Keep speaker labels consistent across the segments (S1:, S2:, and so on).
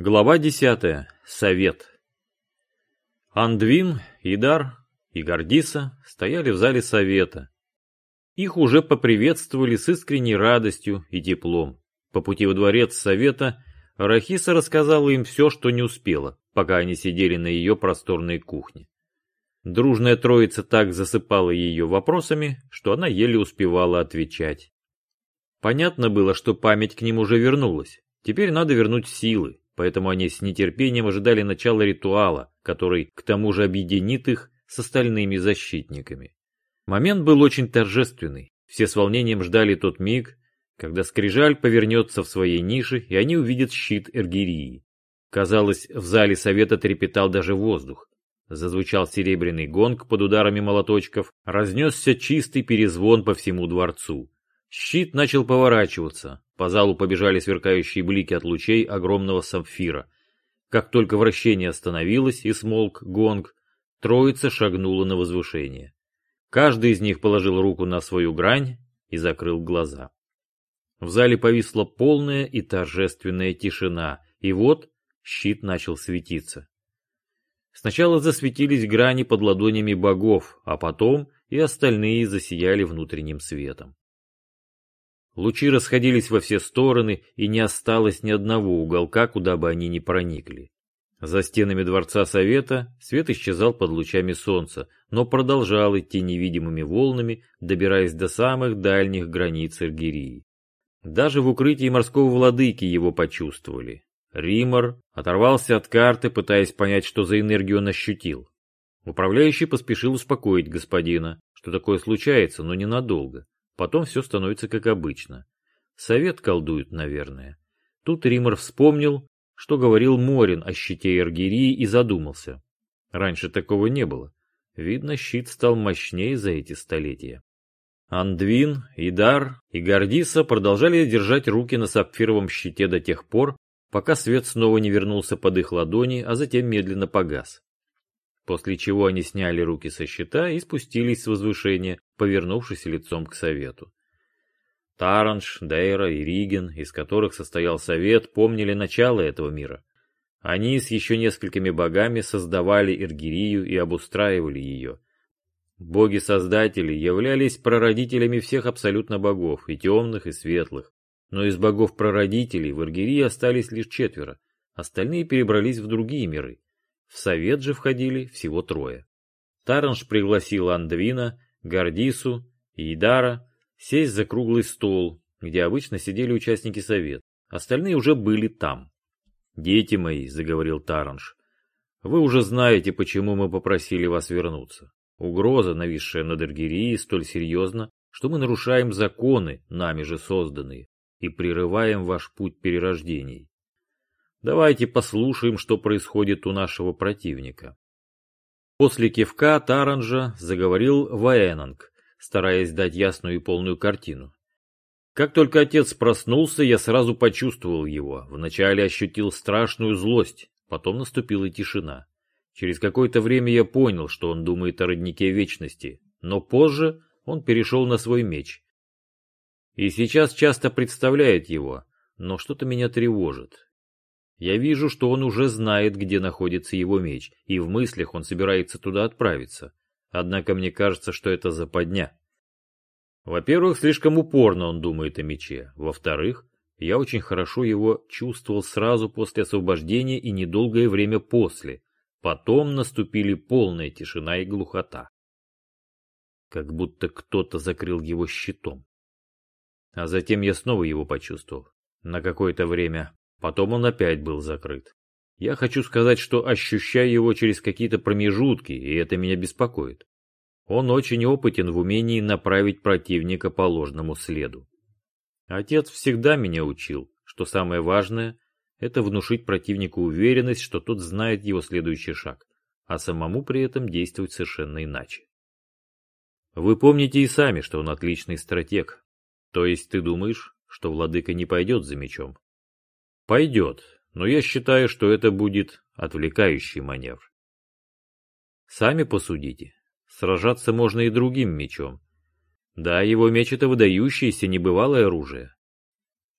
S1: Глава 10. Совет. Андвин, Идар и Гордиса стояли в зале совета. Их уже поприветствовали с искренней радостью и теплом. По пути во дворец совета Рахиса рассказала им все, что не успела, пока они сидели на ее просторной кухне. Дружная троица так засыпала ее вопросами, что она еле успевала отвечать. Понятно было, что память к ним уже вернулась. Теперь надо вернуть силы, поэтому они с нетерпением ожидали начала ритуала, который к тому же объединит их с остальными защитниками. Момент был очень торжественный. Все с волнением ждали тот миг, когда Скрижаль повернется в своей нише, и они увидят щит Эргирии. Казалось, в зале совета трепетал даже воздух. Зазвучал серебряный гонг под ударами молоточков, разнесся чистый перезвон по всему дворцу. Щит начал поворачиваться, по залу побежали сверкающие блики от лучей огромного сапфира. Как только вращение остановилось и смолк гонг, троица шагнула на возвышение. Каждый из них положил руку на свою грань и закрыл глаза. В зале повисла полная и торжественная тишина, и вот щит начал светиться. Сначала засветились грани под ладонями богов, а потом и остальные засияли внутренним светом. Лучи расходились во все стороны, и не осталось ни одного уголка, куда бы они ни проникли. За стенами Дворца Совета свет исчезал под лучами солнца, но продолжал идти невидимыми волнами, добираясь до самых дальних границ Иргирии. Даже в укрытии морского владыки его почувствовали. Римор оторвался от карты, пытаясь понять, что за энергию он ощутил. Управляющий поспешил успокоить господина, что такое случается, но ненадолго. Потом все становится как обычно. Совет колдует, наверное. Тут Римор вспомнил, что говорил Морин о щите Эргирии и задумался. Раньше такого не было. Видно, щит стал мощнее за эти столетия. Андвин, Идар и Гордиса продолжали держать руки на сапфировом щите до тех пор, пока свет снова не вернулся под их ладони, а затем медленно погас после чего они сняли руки со щита и спустились с возвышения, повернувшись лицом к совету. Таранж, Дейра и Риген, из которых состоял совет, помнили начало этого мира. Они с еще несколькими богами создавали Иргирию и обустраивали ее. Боги-создатели являлись прародителями всех абсолютно богов, и темных, и светлых. Но из богов-прародителей в Иргирии остались лишь четверо, остальные перебрались в другие миры. В совет же входили всего трое. Таранж пригласил Андвина, Гордису и Идара сесть за круглый стол, где обычно сидели участники совета. Остальные уже были там. «Дети мои», — заговорил Таранж, — «вы уже знаете, почему мы попросили вас вернуться. Угроза, нависшая над Эргирией, столь серьезна, что мы нарушаем законы, нами же созданные, и прерываем ваш путь перерождений. Давайте послушаем, что происходит у нашего противника. После кивка Таранжа заговорил Ваэнанг, стараясь дать ясную и полную картину. Как только отец проснулся, я сразу почувствовал его. Вначале ощутил страшную злость, потом наступила тишина. Через какое-то время я понял, что он думает о роднике вечности, но позже он перешел на свой меч. И сейчас часто представляет его, но что-то меня тревожит. Я вижу, что он уже знает, где находится его меч, и в мыслях он собирается туда отправиться. Однако мне кажется, что это западня. Во-первых, слишком упорно он думает о мече. Во-вторых, я очень хорошо его чувствовал сразу после освобождения и недолгое время после. Потом наступили полная тишина и глухота. Как будто кто-то закрыл его щитом. А затем я снова его почувствовал. На какое-то время Потом он опять был закрыт. Я хочу сказать, что ощущаю его через какие-то промежутки, и это меня беспокоит. Он очень опытен в умении направить противника по ложному следу. Отец всегда меня учил, что самое важное – это внушить противнику уверенность, что тот знает его следующий шаг, а самому при этом действовать совершенно иначе. Вы помните и сами, что он отличный стратег. То есть ты думаешь, что владыка не пойдет за мечом? Пойдет, но я считаю, что это будет отвлекающий маневр. Сами посудите. Сражаться можно и другим мечом. Да, его меч это выдающееся небывалое оружие.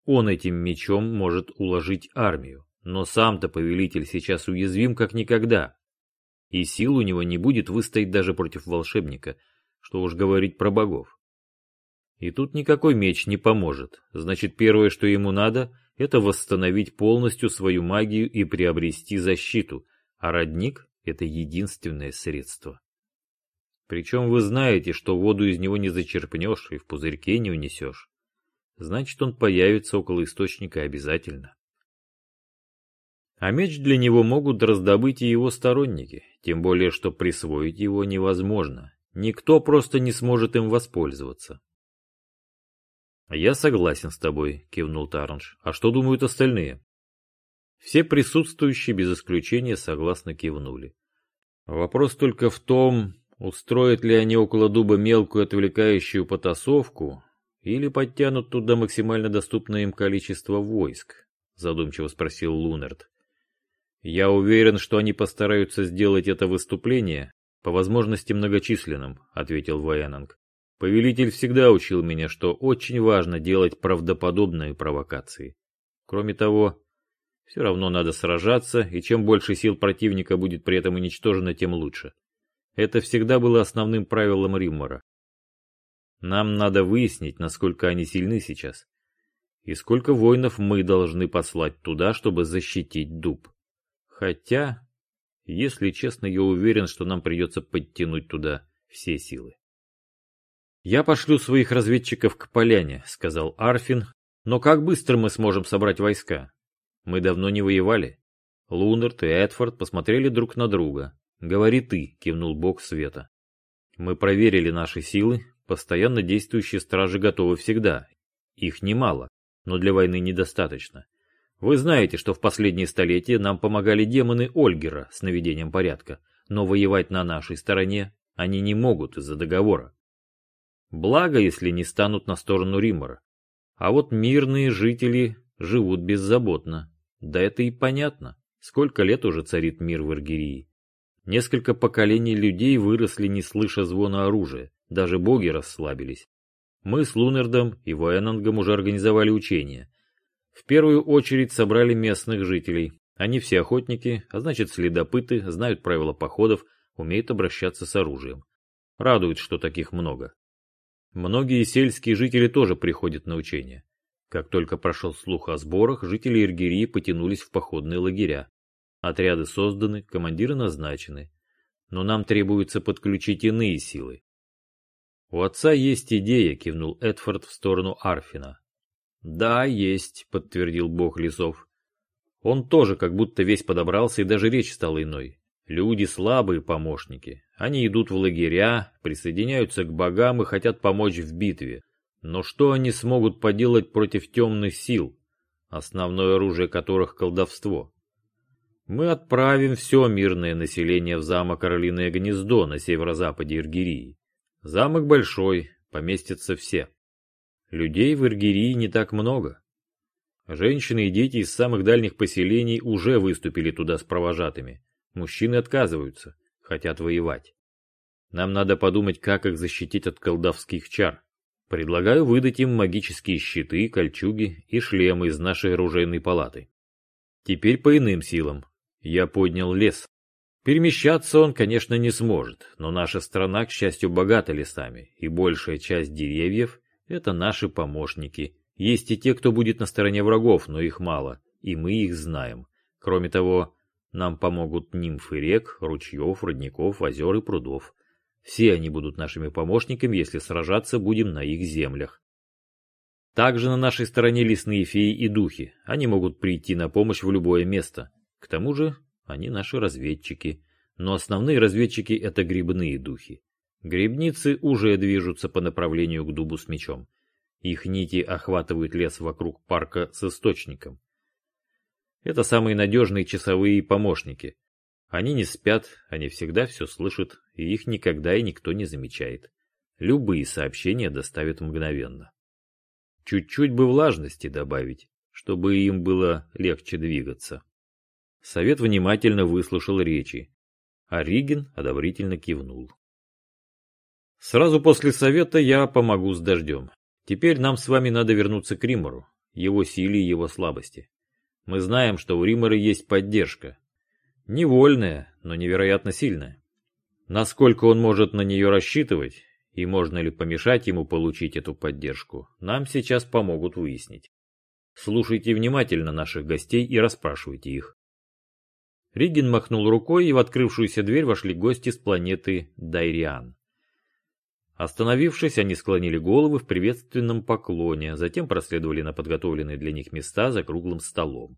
S1: Он этим мечом может уложить армию. Но сам-то повелитель сейчас уязвим как никогда. И сил у него не будет выстоять даже против волшебника, что уж говорить про богов. И тут никакой меч не поможет. Значит, первое, что ему надо, это восстановить полностью свою магию и приобрести защиту, а родник — это единственное средство. Причем вы знаете, что воду из него не зачерпнешь и в пузырьке не унесешь. Значит, он появится около источника обязательно. А меч для него могут раздобыть и его сторонники, тем более, что присвоить его невозможно. Никто просто не сможет им воспользоваться. «Я согласен с тобой», — кивнул Таранж. «А что думают остальные?» Все присутствующие без исключения согласно кивнули. Вопрос только в том, устроят ли они около дуба мелкую отвлекающую потасовку или подтянут туда максимально доступное им количество войск, задумчиво спросил Лунард. Я уверен, что они постараются сделать это выступление по возможности многочисленным, ответил Ваянанг. Повелитель всегда учил меня, что очень важно делать правдоподобные провокации. Кроме того, все равно надо сражаться, и чем больше сил противника будет при этом уничтожено, тем лучше. Это всегда было основным правилом Риммора. Нам надо выяснить, насколько они сильны сейчас, и сколько воинов мы должны послать туда, чтобы защитить дуб. Хотя, если честно, я уверен, что нам придется подтянуть туда все силы. «Я пошлю своих разведчиков к поляне», — сказал Арфин. «Но как быстро мы сможем собрать войска? Мы давно не воевали». Лунард и Эдфорд посмотрели друг на друга. «Говори ты», — кивнул бог света. «Мы проверили наши силы. Постоянно действующие стражи готовы всегда. Их немало, но для войны недостаточно. Вы знаете, что в последние столетия нам помогали демоны Ольгера с наведением порядка, но воевать на нашей стороне они не могут из-за договора. Благо, если не станут на сторону Римора. А вот мирные жители живут беззаботно. Да это и понятно. Сколько лет уже царит мир в Иргирии. Несколько поколений людей выросли, не слыша звона оружия. Даже боги расслабились. Мы с Лунердом и Вуэнангом уже организовали учения. В первую очередь собрали местных жителей. Они все охотники, а значит следопыты, знают правила походов, умеют обращаться с оружием. Радует, что таких много. Многие сельские жители тоже приходят на учения. Как только прошел слух о сборах, жители Иргирии потянулись в походные лагеря. Отряды созданы, командиры назначены. Но нам требуется подключить иные силы. «У отца есть идея», — кивнул Эдфорд в сторону Арфина. «Да, есть», — подтвердил бог лесов. Он тоже как будто весь подобрался, и даже речь стала иной. Люди слабые помощники. Они идут в лагеря, присоединяются к богам и хотят помочь в битве. Но что они смогут поделать против темных сил, основное оружие которых колдовство? Мы отправим все мирное население в замок Орлиное гнездо на северо-западе Иргирии. Замок большой, поместятся все. Людей в Иргирии не так много. Женщины и дети из самых дальних поселений уже выступили туда с провожатыми. Мужчины отказываются, хотят воевать. Нам надо подумать, как их защитить от колдовских чар. Предлагаю выдать им магические щиты, кольчуги и шлемы из нашей оружейной палаты. Теперь по иным силам. Я поднял лес. Перемещаться он, конечно, не сможет, но наша страна, к счастью, богата лесами, и большая часть деревьев — это наши помощники. Есть и те, кто будет на стороне врагов, но их мало, и мы их знаем. Кроме того, нам помогут нимфы рек, ручьев, родников, озер и прудов. Все они будут нашими помощниками, если сражаться будем на их землях. Также на нашей стороне лесные феи и духи. Они могут прийти на помощь в любое место. К тому же, они наши разведчики. Но основные разведчики — это грибные духи. Грибницы уже движутся по направлению к дубу с мечом. Их нити охватывают лес вокруг парка с источником. Это самые надежные часовые помощники. Они не спят, они всегда все слышат, и их никогда и никто не замечает. Любые сообщения доставят мгновенно. Чуть-чуть бы влажности добавить, чтобы им было легче двигаться. Совет внимательно выслушал речи, а Ригин одобрительно кивнул. Сразу после совета я помогу с дождем. Теперь нам с вами надо вернуться к Римору, его силе и его слабости. Мы знаем, что у Римора есть поддержка. Невольная, но невероятно сильная. Насколько он может на нее рассчитывать, и можно ли помешать ему получить эту поддержку, нам сейчас помогут выяснить. Слушайте внимательно наших гостей и расспрашивайте их. Ригин махнул рукой, и в открывшуюся дверь вошли гости с планеты Дайриан. Остановившись, они склонили головы в приветственном поклоне, затем проследовали на подготовленные для них места за круглым столом.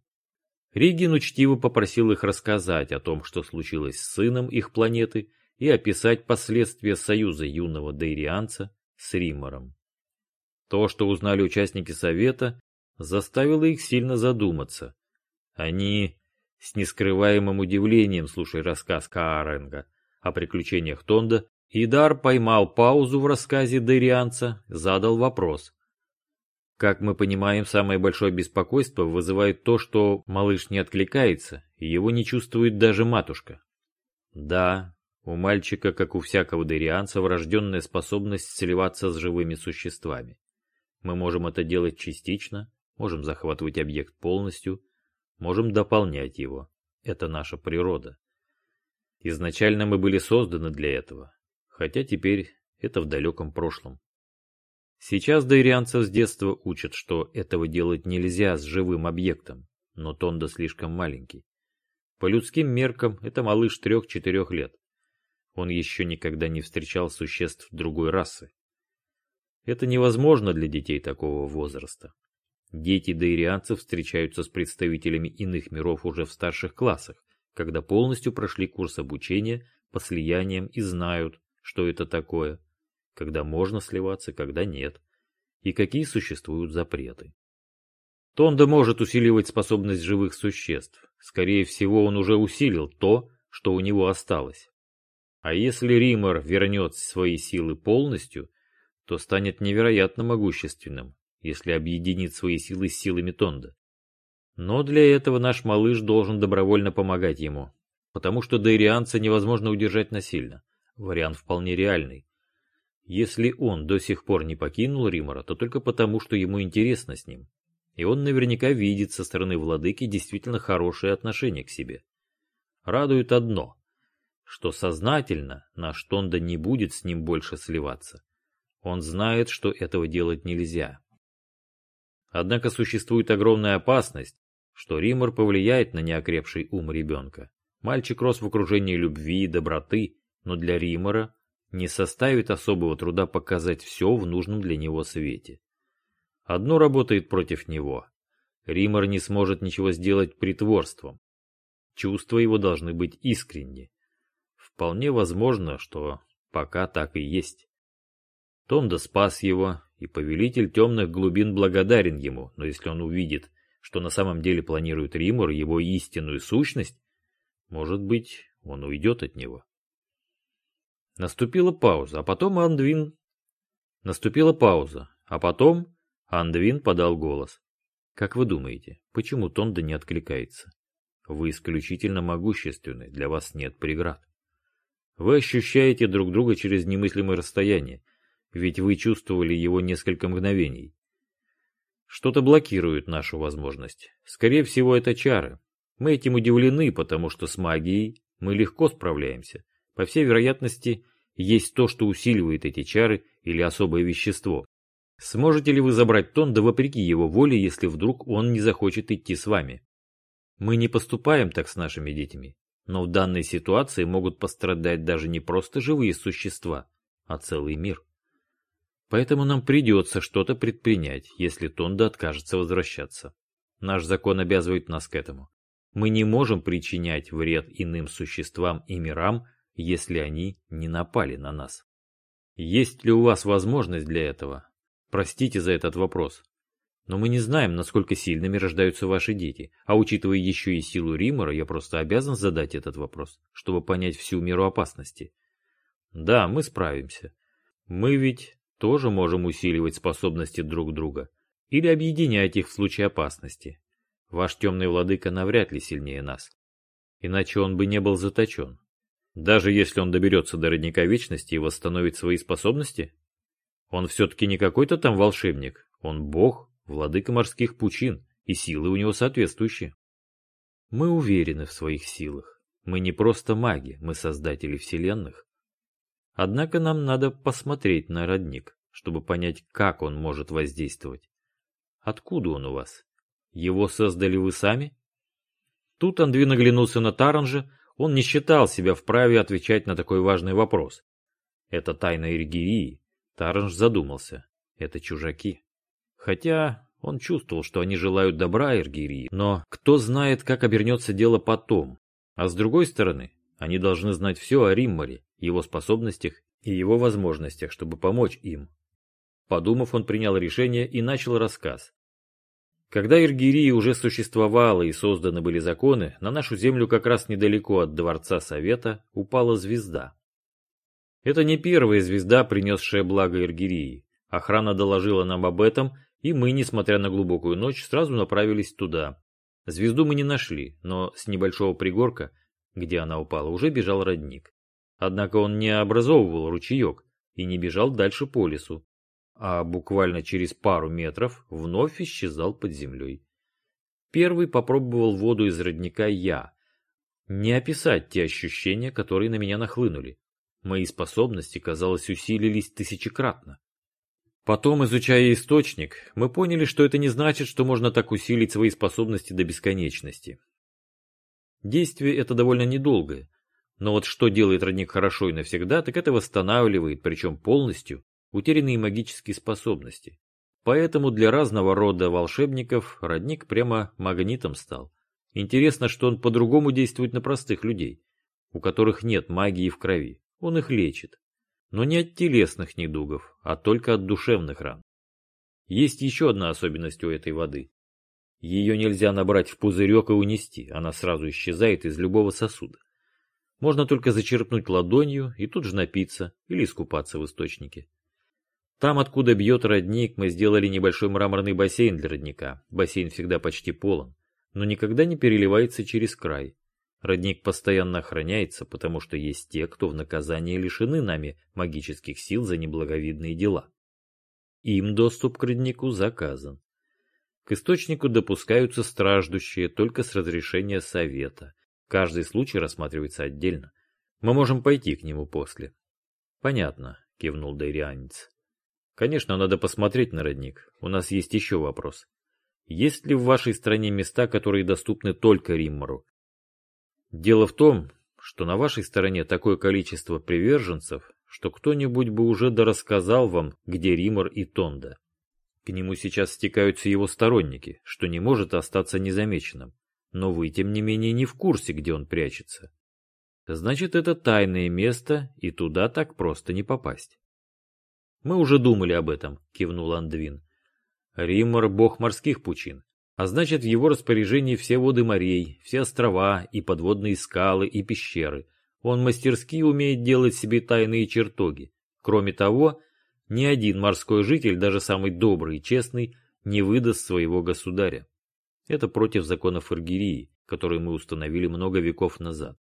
S1: Ригин учтиво попросил их рассказать о том, что случилось с сыном их планеты, и описать последствия союза юного дейрианца с Римором. То, что узнали участники совета, заставило их сильно задуматься. Они с нескрываемым удивлением слушали рассказ Кааренга о приключениях Тонда, Идар поймал паузу в рассказе Дейрианца, задал вопрос. Как мы понимаем, самое большое беспокойство вызывает то, что малыш не откликается, и его не чувствует даже матушка. Да, у мальчика, как у всякого дерианца, врожденная способность сливаться с живыми существами. Мы можем это делать частично, можем захватывать объект полностью, можем дополнять его. Это наша природа. Изначально мы были созданы для этого, хотя теперь это в далеком прошлом. Сейчас дейрианцев с детства учат, что этого делать нельзя с живым объектом, но Тонда слишком маленький. По людским меркам это малыш трех-четырех лет. Он еще никогда не встречал существ другой расы. Это невозможно для детей такого возраста. Дети дейрианцев встречаются с представителями иных миров уже в старших классах, когда полностью прошли курс обучения по слияниям и знают, что это такое, когда можно сливаться, когда нет, и какие существуют запреты. Тонда может усиливать способность живых существ. Скорее всего, он уже усилил то, что у него осталось. А если Римор вернет свои силы полностью, то станет невероятно могущественным, если объединит свои силы с силами Тонда. Но для этого наш малыш должен добровольно помогать ему, потому что дейрианца невозможно удержать насильно. Вариант вполне реальный. Если он до сих пор не покинул Римора, то только потому, что ему интересно с ним. И он наверняка видит со стороны владыки действительно хорошее отношение к себе. Радует одно что сознательно наш Тонда не будет с ним больше сливаться. Он знает, что этого делать нельзя. Однако существует огромная опасность, что Римор повлияет на неокрепший ум ребенка. Мальчик рос в окружении любви и доброты, но для Римора не составит особого труда показать все в нужном для него свете. Одно работает против него. Римор не сможет ничего сделать притворством. Чувства его должны быть искренни. Вполне возможно, что пока так и есть. Тонда спас его, и повелитель темных глубин благодарен ему, но если он увидит, что на самом деле планирует Римур его истинную сущность, может быть, он уйдет от него. Наступила пауза, а потом Андвин... Наступила пауза, а потом Андвин подал голос. Как вы думаете, почему Тонда не откликается? Вы исключительно могущественны, для вас нет преград. Вы ощущаете друг друга через немыслимое расстояние, ведь вы чувствовали его несколько мгновений. Что-то блокирует нашу возможность. Скорее всего, это чары. Мы этим удивлены, потому что с магией мы легко справляемся. По всей вероятности, есть то, что усиливает эти чары или особое вещество. Сможете ли вы забрать Тонда вопреки его воле, если вдруг он не захочет идти с вами? Мы не поступаем так с нашими детьми. Но в данной ситуации могут пострадать даже не просто живые существа, а целый мир. Поэтому нам придется что-то предпринять, если Тонда откажется возвращаться. Наш закон обязывает нас к этому. Мы не можем причинять вред иным существам и мирам, если они не напали на нас. Есть ли у вас возможность для этого? Простите за этот вопрос. Но мы не знаем, насколько сильными рождаются ваши дети. А учитывая еще и силу Римора, я просто обязан задать этот вопрос, чтобы понять всю меру опасности. Да, мы справимся. Мы ведь тоже можем усиливать способности друг друга. Или объединять их в случае опасности. Ваш темный владыка навряд ли сильнее нас. Иначе он бы не был заточен. Даже если он доберется до родника вечности и восстановит свои способности? Он все-таки не какой-то там волшебник. Он бог, владыка морских пучин, и силы у него соответствующие. Мы уверены в своих силах. Мы не просто маги, мы создатели вселенных. Однако нам надо посмотреть на родник, чтобы понять, как он может воздействовать. Откуда он у вас? Его создали вы сами? Тут Андвин оглянулся на Таранжа, он не считал себя вправе отвечать на такой важный вопрос. Это тайна Иргирии. Таранж задумался. Это чужаки. Хотя он чувствовал, что они желают добра Иргирии, но кто знает, как обернется дело потом. А с другой стороны, они должны знать все о Риммаре, его способностях и его возможностях, чтобы помочь им. Подумав, он принял решение и начал рассказ. Когда Иргирия уже существовала и созданы были законы, на нашу землю как раз недалеко от Дворца Совета упала звезда. Это не первая звезда, принесшая благо Иргирии. Охрана доложила нам об этом, и мы, несмотря на глубокую ночь, сразу направились туда. Звезду мы не нашли, но с небольшого пригорка, где она упала, уже бежал родник. Однако он не образовывал ручеек и не бежал дальше по лесу, а буквально через пару метров вновь исчезал под землей. Первый попробовал воду из родника я. Не описать те ощущения, которые на меня нахлынули. Мои способности, казалось, усилились тысячекратно. Потом, изучая источник, мы поняли, что это не значит, что можно так усилить свои способности до бесконечности. Действие это довольно недолгое, но вот что делает родник хорошо и навсегда, так это восстанавливает, причем полностью, утерянные магические способности. Поэтому для разного рода волшебников родник прямо магнитом стал. Интересно, что он по-другому действует на простых людей, у которых нет магии в крови. Он их лечит. Но не от телесных недугов, а только от душевных ран. Есть еще одна особенность у этой воды. Ее нельзя набрать в пузырек и унести, она сразу исчезает из любого сосуда. Можно только зачерпнуть ладонью и тут же напиться или искупаться в источнике. Там, откуда бьет родник, мы сделали небольшой мраморный бассейн для родника. Бассейн всегда почти полон, но никогда не переливается через край. Родник постоянно охраняется, потому что есть те, кто в наказании лишены нами магических сил за неблаговидные дела. Им доступ к роднику заказан. К источнику допускаются страждущие только с разрешения совета. Каждый случай рассматривается отдельно. Мы можем пойти к нему после. Понятно, кивнул Дайрианец. Конечно, надо посмотреть на родник. У нас есть еще вопрос. Есть ли в вашей стране места, которые доступны только Риммару? Дело в том, что на вашей стороне такое количество приверженцев, что кто-нибудь бы уже дорассказал вам, где Римор и Тонда. К нему сейчас стекаются его сторонники, что не может остаться незамеченным. Но вы, тем не менее, не в курсе, где он прячется. Значит, это тайное место, и туда так просто не попасть. Мы уже думали об этом, кивнул Андвин. Римор — бог морских пучин. А значит, в его распоряжении все воды морей, все острова и подводные скалы и пещеры. Он мастерски умеет делать себе тайные чертоги. Кроме того, ни один морской житель, даже самый добрый и честный, не выдаст своего государя. Это против законов Иргирии, которые мы установили много веков назад.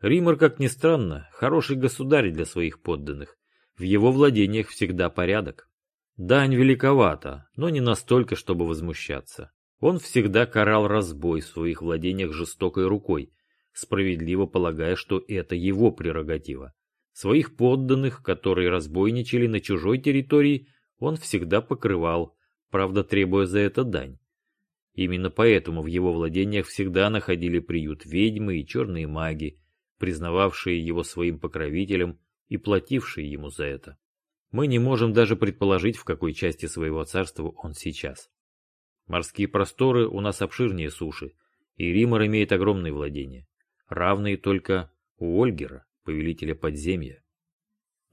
S1: Римор, как ни странно, хороший государь для своих подданных. В его владениях всегда порядок. Дань великовата, но не настолько, чтобы возмущаться. Он всегда карал разбой в своих владениях жестокой рукой, справедливо полагая, что это его прерогатива. Своих подданных, которые разбойничали на чужой территории, он всегда покрывал, правда требуя за это дань. Именно поэтому в его владениях всегда находили приют ведьмы и черные маги, признававшие его своим покровителем и платившие ему за это. Мы не можем даже предположить, в какой части своего царства он сейчас. Морские просторы у нас обширнее суши, и Римор имеет огромные владения, равные только у Ольгера, повелителя подземья.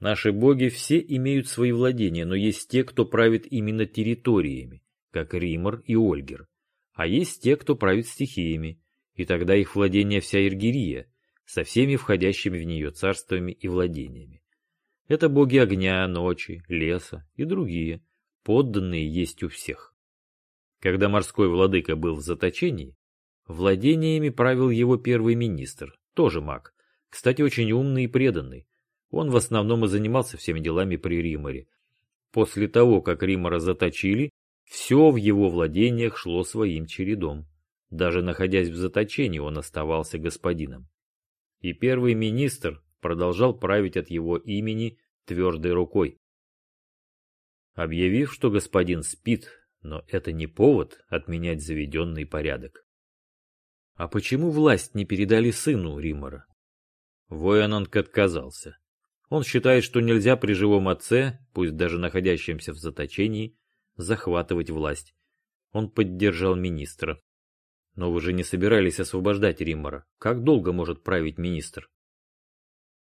S1: Наши боги все имеют свои владения, но есть те, кто правит именно территориями, как Римор и Ольгер, а есть те, кто правит стихиями, и тогда их владение вся Иргирия, со всеми входящими в нее царствами и владениями. Это боги огня, ночи, леса и другие, подданные есть у всех. Когда морской владыка был в заточении, владениями правил его первый министр, тоже маг, кстати, очень умный и преданный. Он в основном и занимался всеми делами при Риморе. После того, как Римора заточили, все в его владениях шло своим чередом. Даже находясь в заточении, он оставался господином. И первый министр продолжал править от его имени твердой рукой. Объявив, что господин спит, но это не повод отменять заведенный порядок. А почему власть не передали сыну Римора? Военанг отказался. Он считает, что нельзя при живом отце, пусть даже находящемся в заточении, захватывать власть. Он поддержал министра. Но вы же не собирались освобождать Риммара. Как долго может править министр?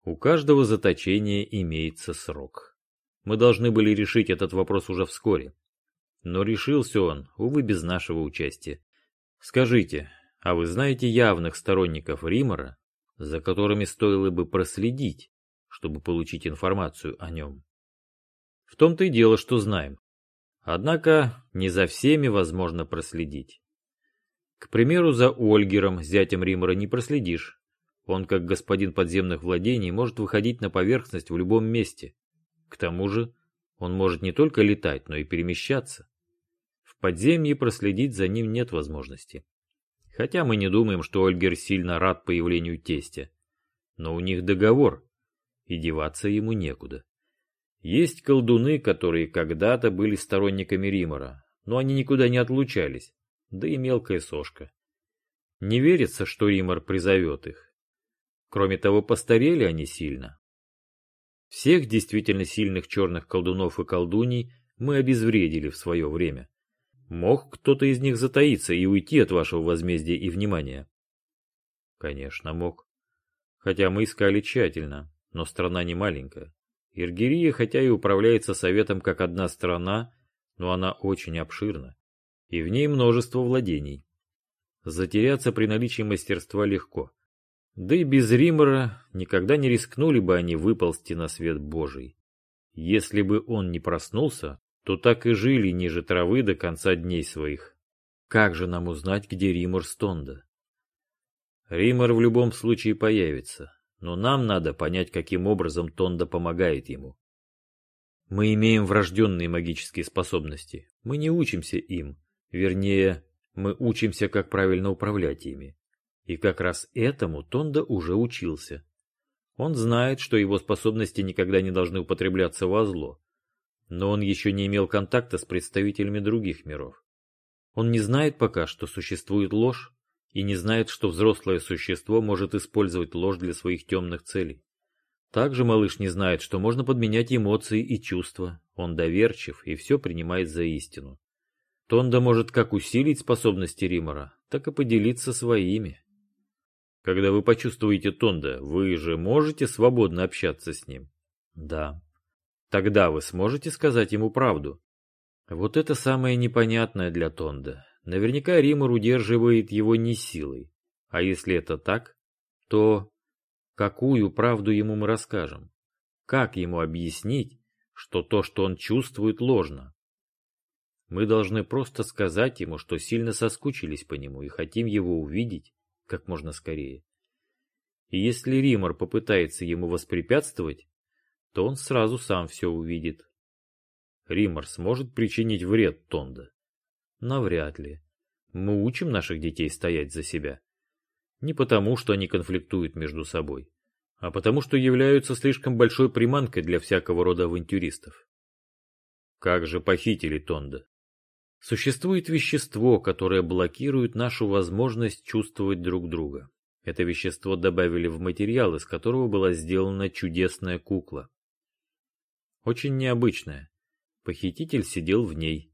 S1: У каждого заточения имеется срок. Мы должны были решить этот вопрос уже вскоре. Но решился он, увы, без нашего участия. Скажите, а вы знаете явных сторонников Риммара, за которыми стоило бы проследить, чтобы получить информацию о нем. В том-то и дело, что знаем. Однако не за всеми возможно проследить. К примеру, за Ольгером, зятем Римора, не проследишь. Он, как господин подземных владений, может выходить на поверхность в любом месте. К тому же, он может не только летать, но и перемещаться. В подземье проследить за ним нет возможности. Хотя мы не думаем, что Ольгер сильно рад появлению тестя. Но у них договор, и деваться ему некуда. Есть колдуны, которые когда-то были сторонниками Римора, но они никуда не отлучались, да и мелкая сошка. Не верится, что Римор призовет их. Кроме того, постарели они сильно. Всех действительно сильных черных колдунов и колдуней мы обезвредили в свое время. Мог кто-то из них затаиться и уйти от вашего возмездия и внимания? Конечно, мог. Хотя мы искали тщательно но страна не маленькая. Иргирия, хотя и управляется советом как одна страна, но она очень обширна, и в ней множество владений. Затеряться при наличии мастерства легко. Да и без Римора никогда не рискнули бы они выползти на свет Божий. Если бы он не проснулся, то так и жили ниже травы до конца дней своих. Как же нам узнать, где Римор Стонда? Римор в любом случае появится, но нам надо понять, каким образом Тонда помогает ему. Мы имеем врожденные магические способности. Мы не учимся им. Вернее, мы учимся, как правильно управлять ими. И как раз этому Тонда уже учился. Он знает, что его способности никогда не должны употребляться во зло. Но он еще не имел контакта с представителями других миров. Он не знает пока, что существует ложь, и не знает, что взрослое существо может использовать ложь для своих темных целей. Также малыш не знает, что можно подменять эмоции и чувства. Он доверчив и все принимает за истину. Тонда может как усилить способности Римора, так и поделиться своими. Когда вы почувствуете Тонда, вы же можете свободно общаться с ним? Да. Тогда вы сможете сказать ему правду. Вот это самое непонятное для Тонда. Наверняка Римор удерживает его не силой. А если это так, то какую правду ему мы расскажем? Как ему объяснить, что то, что он чувствует, ложно? Мы должны просто сказать ему, что сильно соскучились по нему и хотим его увидеть как можно скорее. И если Римор попытается ему воспрепятствовать, то он сразу сам все увидит. Римор сможет причинить вред Тонда. Навряд ли. Мы учим наших детей стоять за себя. Не потому, что они конфликтуют между собой, а потому, что являются слишком большой приманкой для всякого рода авантюристов. Как же похитили Тонда? Существует вещество, которое блокирует нашу возможность чувствовать друг друга. Это вещество добавили в материал, из которого была сделана чудесная кукла. Очень необычная. Похититель сидел в ней.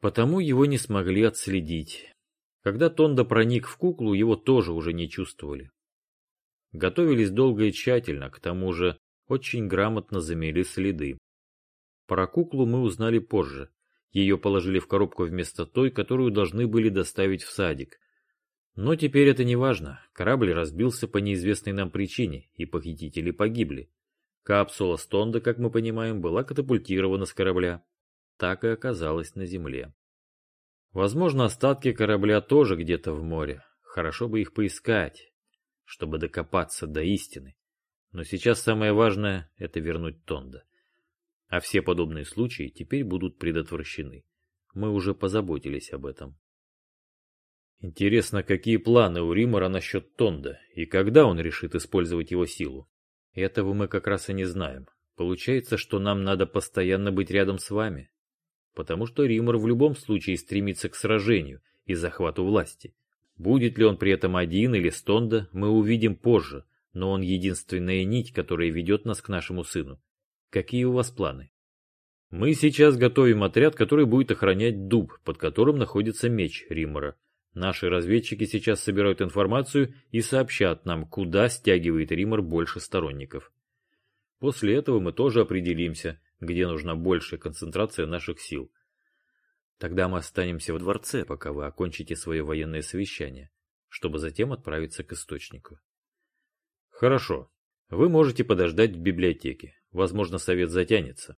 S1: Потому его не смогли отследить. Когда Тонда проник в куклу, его тоже уже не чувствовали. Готовились долго и тщательно, к тому же очень грамотно замели следы. Про куклу мы узнали позже. Ее положили в коробку вместо той, которую должны были доставить в садик. Но теперь это не важно. Корабль разбился по неизвестной нам причине, и похитители погибли. Капсула Стонда, как мы понимаем, была катапультирована с корабля так и оказалась на земле. Возможно, остатки корабля тоже где-то в море. Хорошо бы их поискать, чтобы докопаться до истины. Но сейчас самое важное — это вернуть Тонда. А все подобные случаи теперь будут предотвращены. Мы уже позаботились об этом. Интересно, какие планы у Римора насчет Тонда, и когда он решит использовать его силу? Этого мы как раз и не знаем. Получается, что нам надо постоянно быть рядом с вами. Потому что Римор в любом случае стремится к сражению и захвату власти. Будет ли он при этом один или с Тонда, мы увидим позже, но он единственная нить, которая ведет нас к нашему сыну. Какие у вас планы? Мы сейчас готовим отряд, который будет охранять дуб, под которым находится меч Римора. Наши разведчики сейчас собирают информацию и сообщат нам, куда стягивает Римор больше сторонников. После этого мы тоже определимся, где нужна большая концентрация наших сил. Тогда мы останемся в дворце, пока вы окончите свое военное совещание, чтобы затем отправиться к источнику. Хорошо. Вы можете подождать в библиотеке. Возможно, совет затянется.